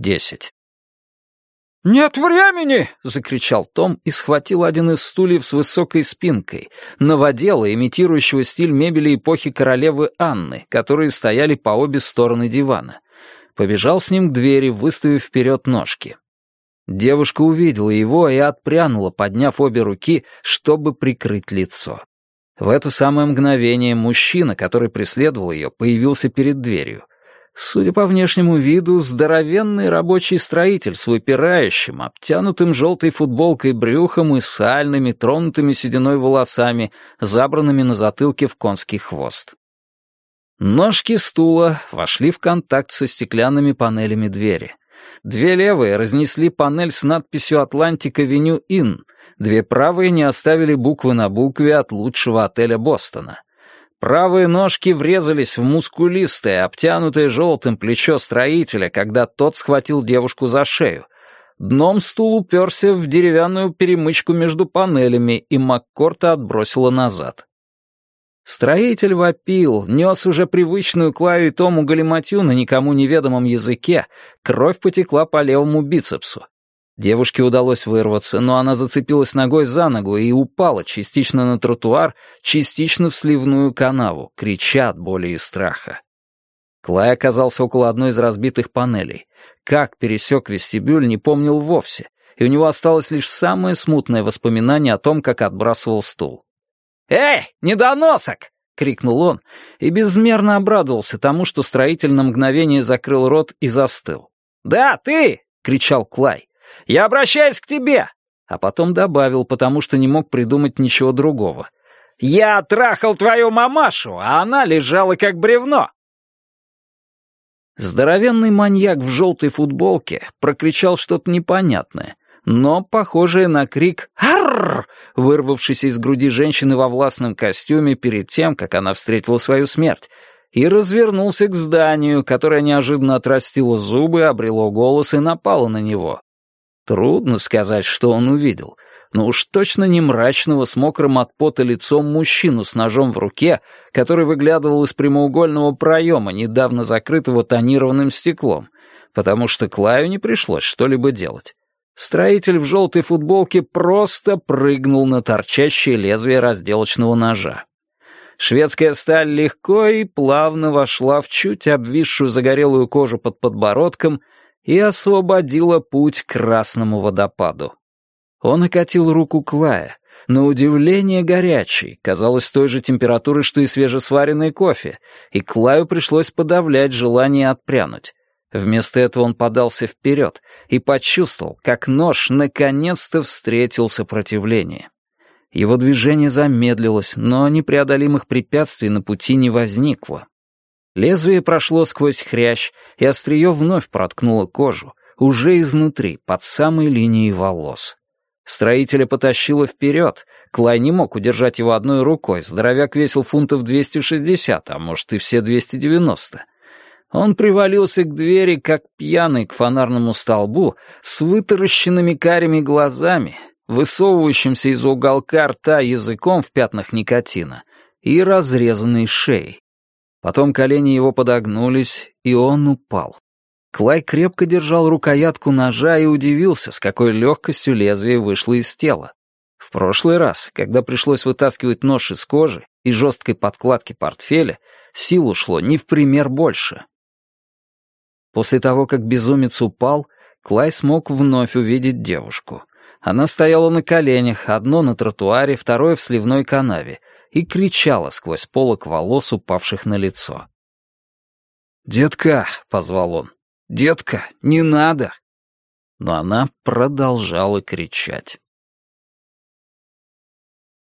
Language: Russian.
десять. «Нет времени!» — закричал Том и схватил один из стульев с высокой спинкой, новодела, имитирующего стиль мебели эпохи королевы Анны, которые стояли по обе стороны дивана. Побежал с ним к двери, выставив вперед ножки. Девушка увидела его и отпрянула, подняв обе руки, чтобы прикрыть лицо. В это самое мгновение мужчина, который преследовал ее, появился перед дверью. Судя по внешнему виду, здоровенный рабочий строитель с выпирающим, обтянутым желтой футболкой брюхом и сальными, тронутыми сединой волосами, забранными на затылке в конский хвост. Ножки стула вошли в контакт со стеклянными панелями двери. Две левые разнесли панель с надписью «Атлантика Веню Inn», две правые не оставили буквы на букве от лучшего отеля Бостона. Правые ножки врезались в мускулистое, обтянутое желтым плечо строителя, когда тот схватил девушку за шею. Дном стул уперся в деревянную перемычку между панелями, и Маккорта отбросило назад. Строитель вопил, нес уже привычную Клаю и Тому галиматью на никому неведомом языке, кровь потекла по левому бицепсу. Девушке удалось вырваться, но она зацепилась ногой за ногу и упала частично на тротуар, частично в сливную канаву, крича от боли и страха. Клай оказался около одной из разбитых панелей. Как пересек вестибюль, не помнил вовсе, и у него осталось лишь самое смутное воспоминание о том, как отбрасывал стул. «Эй, недоносок!» — крикнул он, и безмерно обрадовался тому, что строитель на мгновение закрыл рот и застыл. «Да, ты!» — кричал Клай. Я обращаюсь к тебе!» А потом добавил, потому что не мог придумать ничего другого. «Я трахал твою мамашу, а она лежала как бревно!» Здоровенный маньяк в желтой футболке прокричал что-то непонятное, но похожее на крик «Арррр!», вырвавшийся из груди женщины во властном костюме перед тем, как она встретила свою смерть, и развернулся к зданию, которое неожиданно отрастило зубы, обрело голос и напало на него. Трудно сказать, что он увидел, но уж точно не мрачного с мокрым от пота лицом мужчину с ножом в руке, который выглядывал из прямоугольного проема, недавно закрытого тонированным стеклом, потому что Клаю не пришлось что-либо делать. Строитель в желтой футболке просто прыгнул на торчащее лезвие разделочного ножа. Шведская сталь легко и плавно вошла в чуть обвисшую загорелую кожу под подбородком — и освободила путь к красному водопаду. Он окатил руку Клая, на удивление горячий, казалось той же температуры, что и свежесваренный кофе, и Клаю пришлось подавлять желание отпрянуть. Вместо этого он подался вперед и почувствовал, как нож наконец-то встретил сопротивление. Его движение замедлилось, но непреодолимых препятствий на пути не возникло. Лезвие прошло сквозь хрящ, и острие вновь проткнуло кожу, уже изнутри, под самой линией волос. Строителя потащило вперед. Клай не мог удержать его одной рукой. Здоровяк весил фунтов 260, а может и все 290. Он привалился к двери, как пьяный к фонарному столбу, с вытаращенными карими глазами, высовывающимся из уголка рта языком в пятнах никотина и разрезанной шеей. Потом колени его подогнулись, и он упал. Клай крепко держал рукоятку ножа и удивился, с какой легкостью лезвие вышло из тела. В прошлый раз, когда пришлось вытаскивать нож из кожи и жесткой подкладки портфеля, сил ушло не в пример больше. После того, как безумец упал, Клай смог вновь увидеть девушку. Она стояла на коленях, одно на тротуаре, второе в сливной канаве, и кричала сквозь полок волос, упавших на лицо. «Детка!» — позвал он. «Детка, не надо!» Но она продолжала кричать.